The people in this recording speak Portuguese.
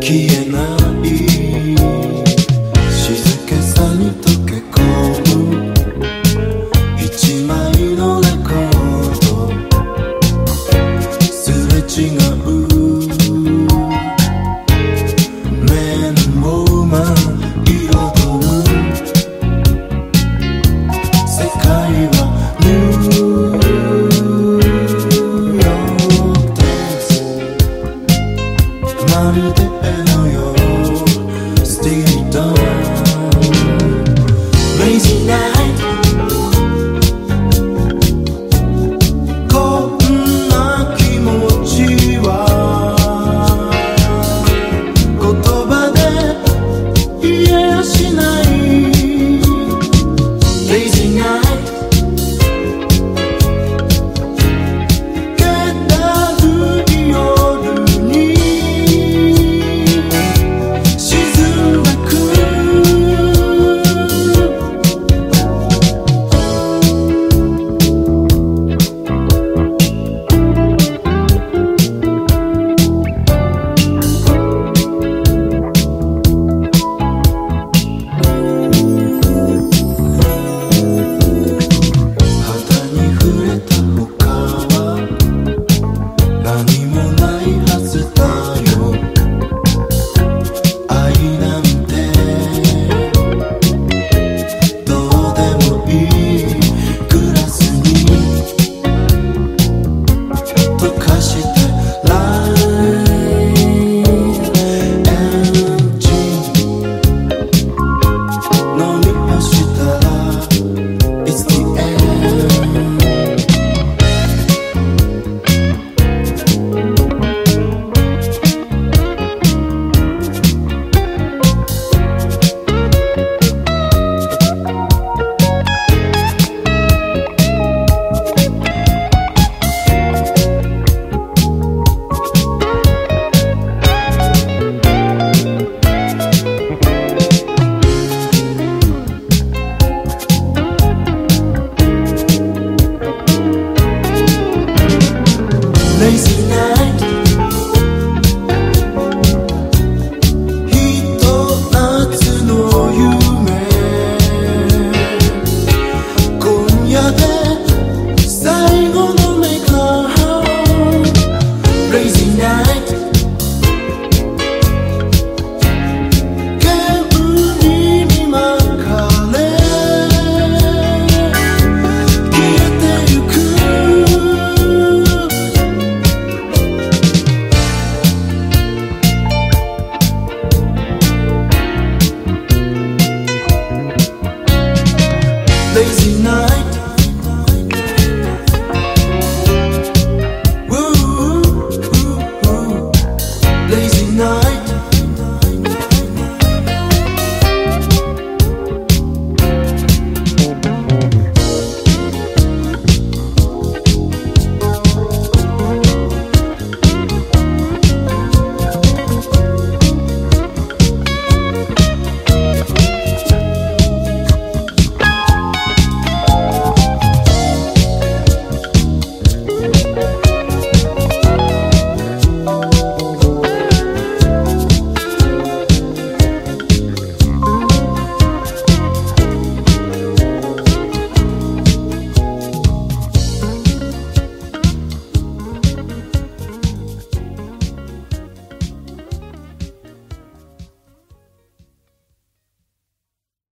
que é não. party depends.